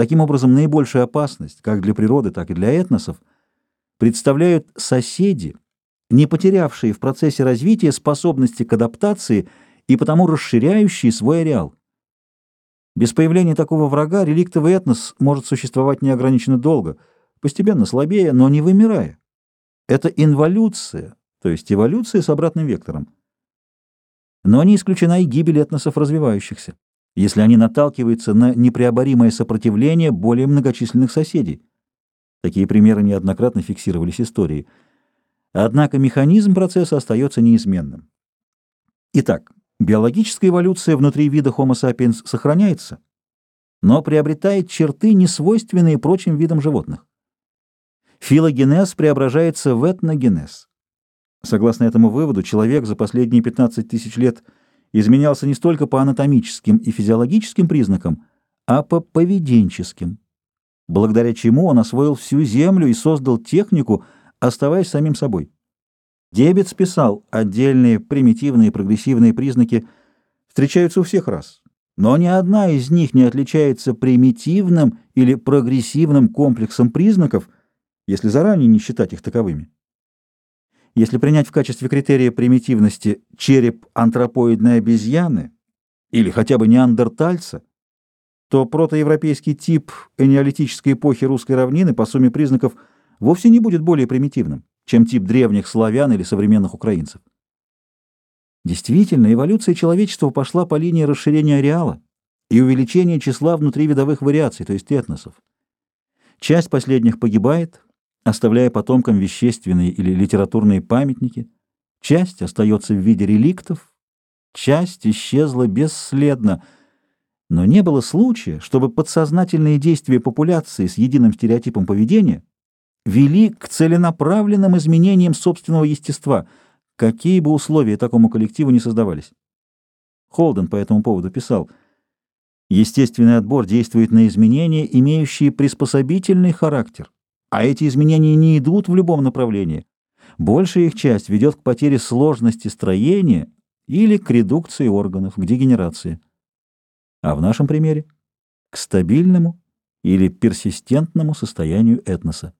Таким образом, наибольшую опасность, как для природы, так и для этносов, представляют соседи, не потерявшие в процессе развития способности к адаптации и потому расширяющие свой ареал. Без появления такого врага реликтовый этнос может существовать неограниченно долго, постепенно слабее, но не вымирая. Это инволюция, то есть эволюция с обратным вектором. Но не исключена и гибель этносов развивающихся, если они наталкиваются на непреоборимое сопротивление более многочисленных соседей. Такие примеры неоднократно фиксировались историей. Однако механизм процесса остается неизменным. Итак, биологическая эволюция внутри вида Homo sapiens сохраняется, но приобретает черты, несвойственные прочим видам животных. Филогенез преображается в этногенез. Согласно этому выводу, человек за последние 15 тысяч лет изменялся не столько по анатомическим и физиологическим признакам, а по поведенческим, благодаря чему он освоил всю Землю и создал технику, оставаясь самим собой. Дебец писал, отдельные примитивные прогрессивные признаки встречаются у всех рас, но ни одна из них не отличается примитивным или прогрессивным комплексом признаков, если заранее не считать их таковыми. Если принять в качестве критерия примитивности череп антропоидной обезьяны или хотя бы неандертальца, то протоевропейский тип энеолитической эпохи русской равнины по сумме признаков вовсе не будет более примитивным, чем тип древних славян или современных украинцев. Действительно, эволюция человечества пошла по линии расширения ареала и увеличения числа внутривидовых вариаций, то есть этносов. Часть последних погибает, оставляя потомкам вещественные или литературные памятники, часть остается в виде реликтов, часть исчезла бесследно, но не было случая, чтобы подсознательные действия популяции с единым стереотипом поведения вели к целенаправленным изменениям собственного естества, какие бы условия такому коллективу не создавались. Холден по этому поводу писал, «Естественный отбор действует на изменения, имеющие приспособительный характер, а эти изменения не идут в любом направлении. Большая их часть ведет к потере сложности строения или к редукции органов, к дегенерации. А в нашем примере — к стабильному или персистентному состоянию этноса.